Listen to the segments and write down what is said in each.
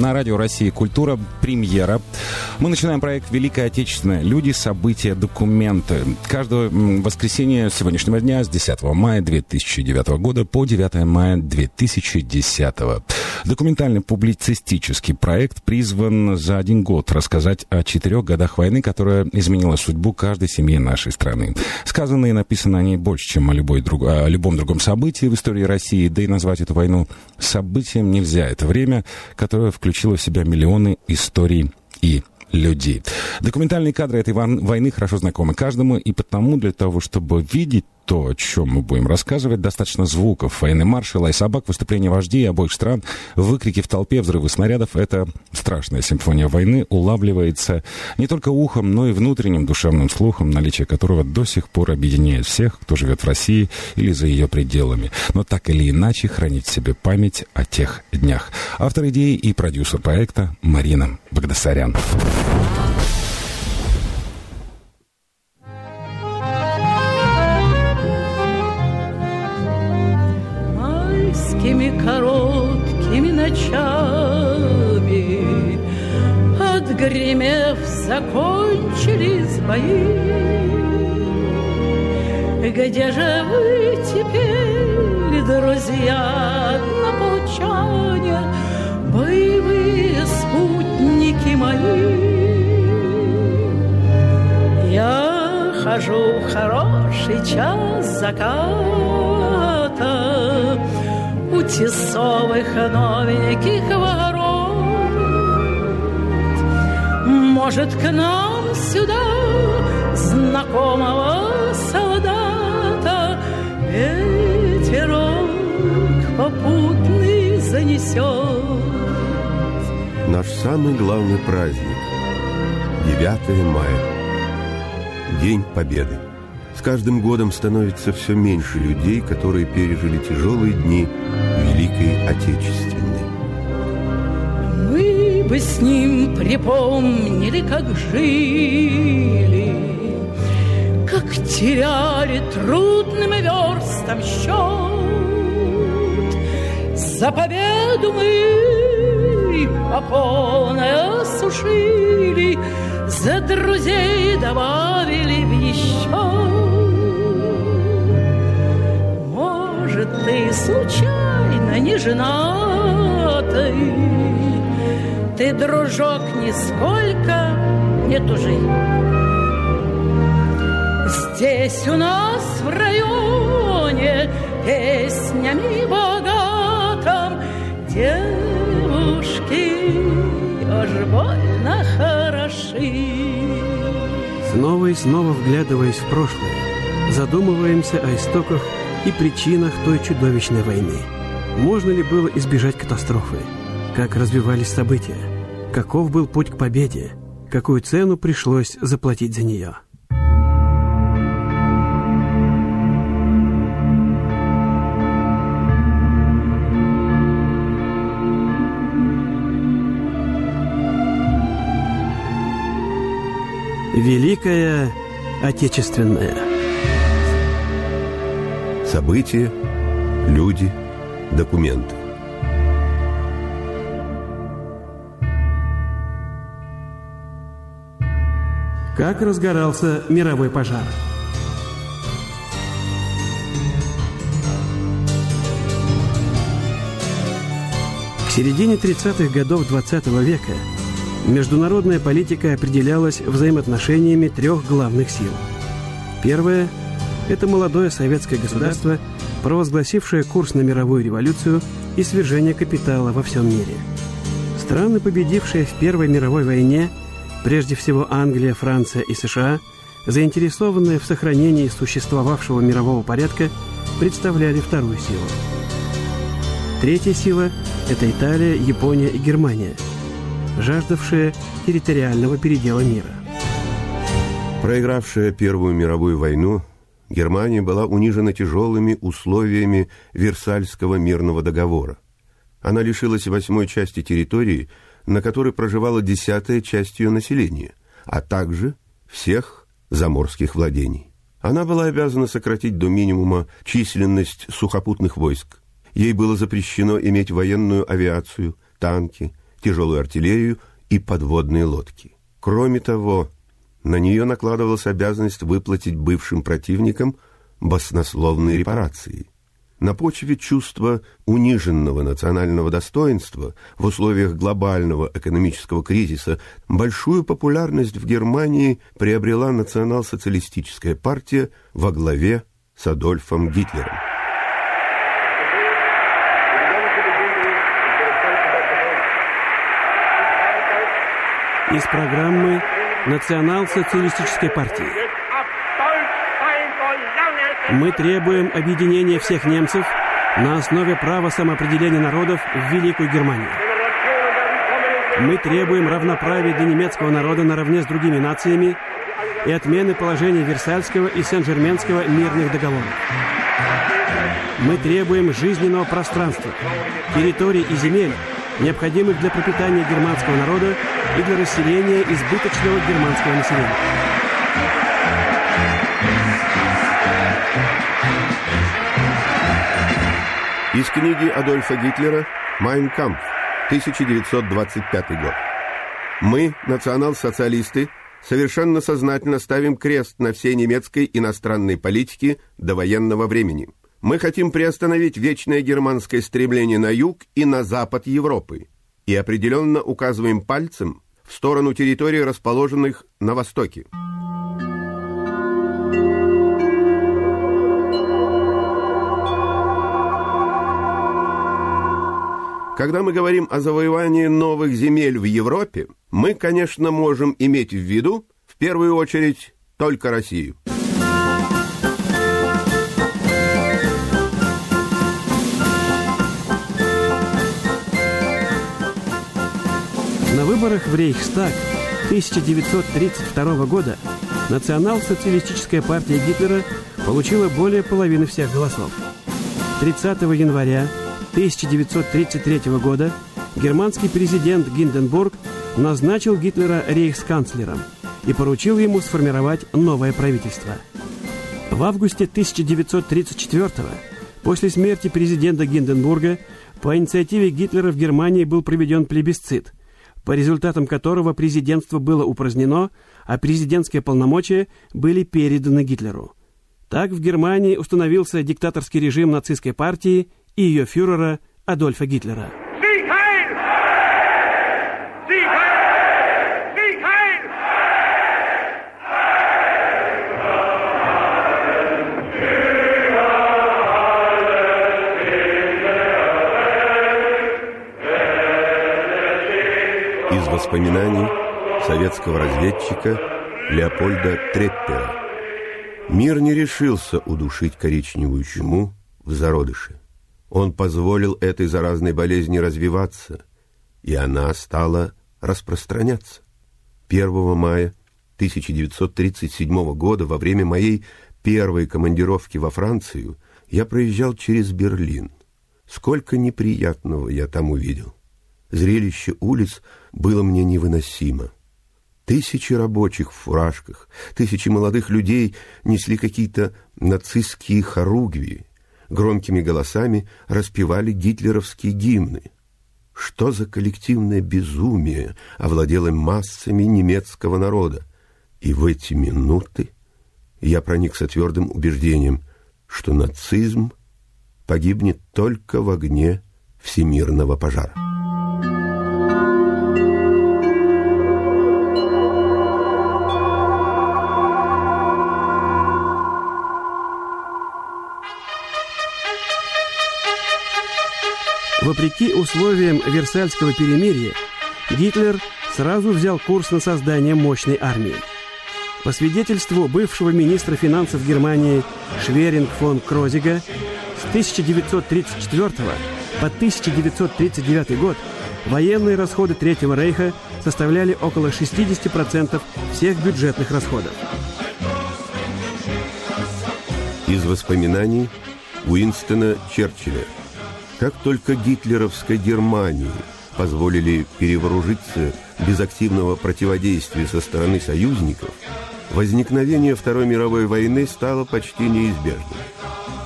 На радио России «Культура» премьера. Мы начинаем проект «Великая Отечественная. Люди, события, документы». Каждое воскресенье сегодняшнего дня с 10 мая 2009 года по 9 мая 2010. Документальный публицистический проект призван за один год рассказать о четырех годах войны, которая изменила судьбу каждой семьи нашей страны. Сказано и написано о ней больше, чем о, любой друг, о любом другом событии в истории России, да и назвать эту войну событием нельзя. Это время, которое включило в себя миллионы историй и людей. Документальные кадры этой войны хорошо знакомы каждому, и потому для того, чтобы видеть то, о чем мы будем рассказывать, достаточно звуков. Военный марш, лай собак, выступления вождей обоих стран, выкрики в толпе, взрывы снарядов — это страшная симфония войны, улавливается не только ухом, но и внутренним душевным слухом, наличие которого до сих пор объединяет всех, кто живет в России или за ее пределами, но так или иначе хранит в себе память о тех днях. Автор идеи и продюсер проекта Марина Багдасарян. Короткими ночами Отгремев, закончились бои Где же вы теперь, друзья, однополчане Боевые спутники мои Я хожу в хороший час заката у тесовых новеньких ворот. Может, к нам сюда знакомого солдата ветерок попутный занесет. Наш самый главный праздник – 9 мая, День Победы. С каждым годом становится все меньше людей, которые пережили тяжелые дни Великой Отечественной. Мы бы с ним припомнили, как жили, как теряли трудным верстом счет. За победу мы попоны осушили, за друзей добавили в еще. Ты случайно не женатый? Ты, дружок, нисколько не тужи. Здесь у нас в районе песнями богатым девушки уж больно хороши. Снова и снова вглядываясь в прошлое, задумываемся о истоках и причинах той чудовищной войны. Можно ли было избежать катастрофы? Как развивались события? Каков был путь к победе? Какую цену пришлось заплатить за нее? Великая Отечественная События, люди, документы. Как разгорался мировой пожар? К середине 30-х годов 20 -го века международная политика определялась взаимоотношениями трех главных сил. Первая – это молодое советское государство, провозгласившее курс на мировую революцию и свержение капитала во всем мире. Страны, победившие в Первой мировой войне, прежде всего Англия, Франция и США, заинтересованные в сохранении существовавшего мирового порядка, представляли вторую силу. Третья сила – это Италия, Япония и Германия, жаждавшие территориального передела мира. Проигравшая Первую мировую войну, Германия была унижена тяжелыми условиями Версальского мирного договора. Она лишилась восьмой части территории, на которой проживала десятая часть ее населения, а также всех заморских владений. Она была обязана сократить до минимума численность сухопутных войск. Ей было запрещено иметь военную авиацию, танки, тяжелую артиллерию и подводные лодки. Кроме того, на нее накладывалась обязанность выплатить бывшим противникам баснословные репарации. На почве чувства униженного национального достоинства в условиях глобального экономического кризиса большую популярность в Германии приобрела национал-социалистическая партия во главе с Адольфом Гитлером. Из программы Национал-социалистической партии. Мы требуем объединения всех немцев на основе права самоопределения народов в Великую Германию. Мы требуем равноправия для немецкого народа наравне с другими нациями и отмены положения Версальского и Сен-Жерменского мирных договоров. Мы требуем жизненного пространства, территорий и земель, необходимых для пропитания германского народа и для расселения избыточного германского населения. Из книги Адольфа Гитлера «Майн кампф», 1925 год. Мы, национал-социалисты, совершенно сознательно ставим крест на всей немецкой иностранной политике до военного времени – мы хотим приостановить вечное германское стремление на юг и на запад Европы и определенно указываем пальцем в сторону территорий, расположенных на востоке. Когда мы говорим о завоевании новых земель в Европе, мы, конечно, можем иметь в виду, в первую очередь, только Россию. На выборах в Рейхстаг 1932 года национал-социалистическая партия Гитлера получила более половины всех голосов. 30 января 1933 года германский президент Гинденбург назначил Гитлера рейхсканцлером и поручил ему сформировать новое правительство. В августе 1934 после смерти президента Гинденбурга по инициативе Гитлера в Германии был проведен плебисцит – по результатам которого президентство было упразднено, а президентские полномочия были переданы Гитлеру. Так в Германии установился диктаторский режим нацистской партии и ее фюрера Адольфа Гитлера. Воспоминаний советского разведчика Леопольда Треппера. Мир не решился удушить коричневую чуму в зародыше. Он позволил этой заразной болезни развиваться, и она стала распространяться. 1 мая 1937 года во время моей первой командировки во Францию я проезжал через Берлин. Сколько неприятного я там увидел. Зрелище улиц было мне невыносимо. Тысячи рабочих в фуражках, тысячи молодых людей несли какие-то нацистские хоругви, громкими голосами распевали гитлеровские гимны. Что за коллективное безумие овладело массами немецкого народа? И в эти минуты я проникся твердым убеждением, что нацизм погибнет только в огне всемирного пожара. Вопреки условиям Версальского перемирия, Гитлер сразу взял курс на создание мощной армии. По свидетельству бывшего министра финансов Германии Шверинг фон Крозига, с 1934 по 1939 год военные расходы Третьего Рейха составляли около 60% всех бюджетных расходов. Из воспоминаний Уинстона Черчилля – как только гитлеровской Германии позволили перевооружиться без активного противодействия со стороны союзников, возникновение Второй мировой войны стало почти неизбежным.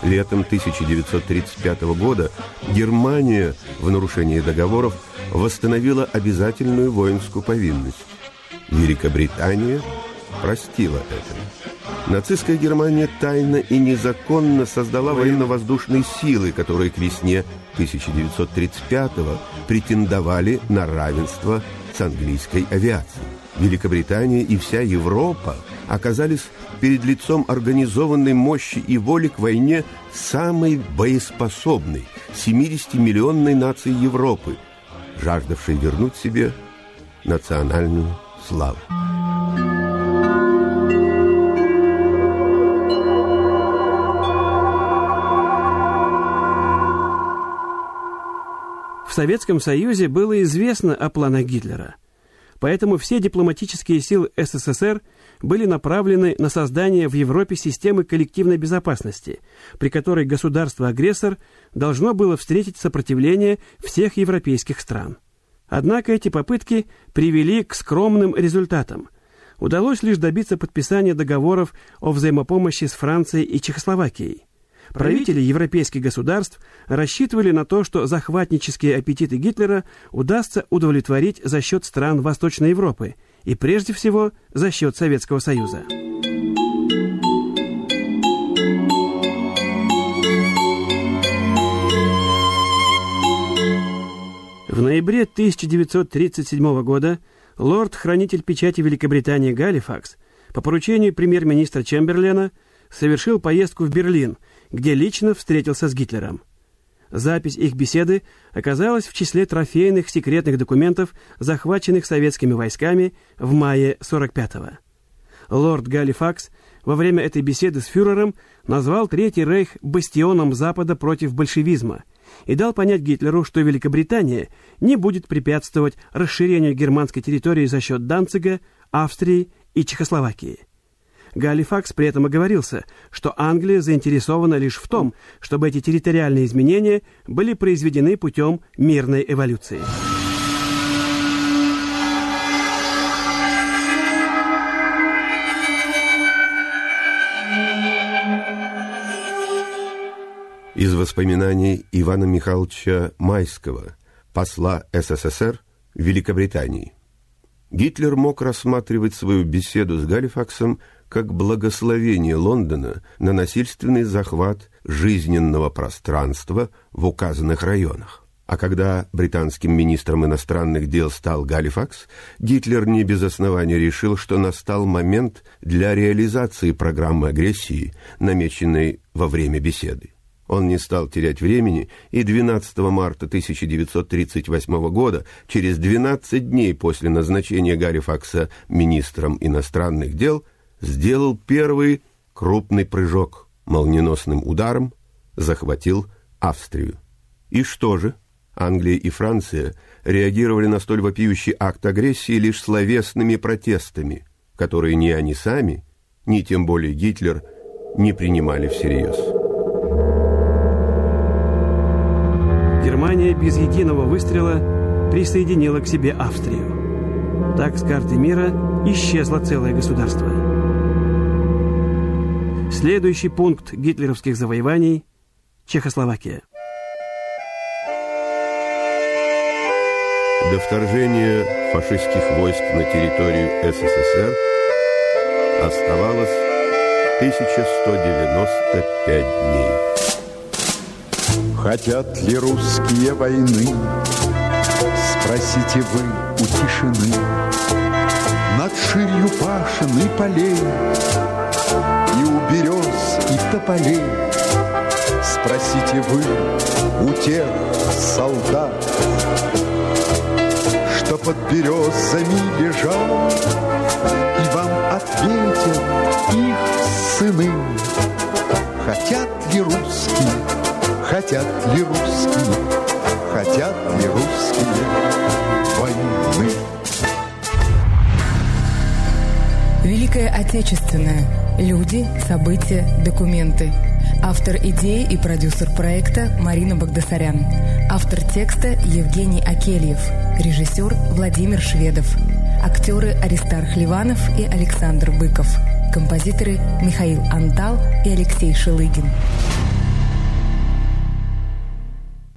Летом 1935 года Германия в нарушении договоров восстановила обязательную воинскую повинность. Великобритания простила это. Нацистская Германия тайно и незаконно создала военно-воздушные силы, которые к весне 1935-го претендовали на равенство с английской авиацией. Великобритания и вся Европа оказались перед лицом организованной мощи и воли к войне самой боеспособной 70-миллионной нации Европы, жаждавшей вернуть себе национальную славу. В Советском Союзе было известно о планах Гитлера – Поэтому все дипломатические силы СССР были направлены на создание в Европе системы коллективной безопасности, при которой государство-агрессор должно было встретить сопротивление всех европейских стран. Однако эти попытки привели к скромным результатам. Удалось лишь добиться подписания договоров о взаимопомощи с Францией и Чехословакией. Правители европейских государств рассчитывали на то, что захватнические аппетиты Гитлера удастся удовлетворить за счет стран Восточной Европы и прежде всего за счет Советского Союза. В ноябре 1937 года лорд-хранитель печати Великобритании Галифакс по поручению премьер-министра Чемберлена совершил поездку в Берлин – где лично встретился с Гитлером. Запись их беседы оказалась в числе трофейных секретных документов, захваченных советскими войсками в мае 45-го. Лорд Галифакс во время этой беседы с фюрером назвал Третий Рейх бастионом Запада против большевизма и дал понять Гитлеру, что Великобритания не будет препятствовать расширению германской территории за счет Данцига, Австрии и Чехословакии. Галифакс при этом оговорился, что Англия заинтересована лишь в том, чтобы эти территориальные изменения были произведены путем мирной эволюции. Из воспоминаний Ивана Михайловича Майского, посла СССР в Великобритании. Гитлер мог рассматривать свою беседу с Галифаксом как благословение Лондона на насильственный захват жизненного пространства в указанных районах. А когда британским министром иностранных дел стал Галифакс, Гитлер не без основания решил, что настал момент для реализации программы агрессии, намеченной во время беседы. Он не стал терять времени, и 12 марта 1938 года, через 12 дней после назначения Галифакса министром иностранных дел, сделал первый крупный прыжок, молниеносным ударом захватил Австрию. И что же? Англия и Франция реагировали на столь вопиющий акт агрессии лишь словесными протестами, которые ни они сами, ни тем более Гитлер не принимали всерьез. Германия без единого выстрела присоединила к себе Австрию. Так с карты мира исчезло целое государство. Следующий пункт гитлеровских завоеваний – Чехословакия. До вторжения фашистских войск на территорию СССР оставалось 1195 дней. Хотят ли русские войны? Спросите вы у тишины. Над ширью пашины полей берез и тополей. Спросите вы у тех солдат, Что под березами лежал, И вам ответят их сыны. Хотят ли русские, хотят ли русские, Хотят ли русские войны? Великая Отечественная Люди, события, документы. Автор идеи и продюсер проекта Марина Багдасарян. Автор текста Евгений Акельев. Режиссер Владимир Шведов. Актеры Аристарх Ливанов и Александр Быков. Композиторы Михаил Антал и Алексей Шелыгин.